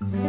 Mm-hmm.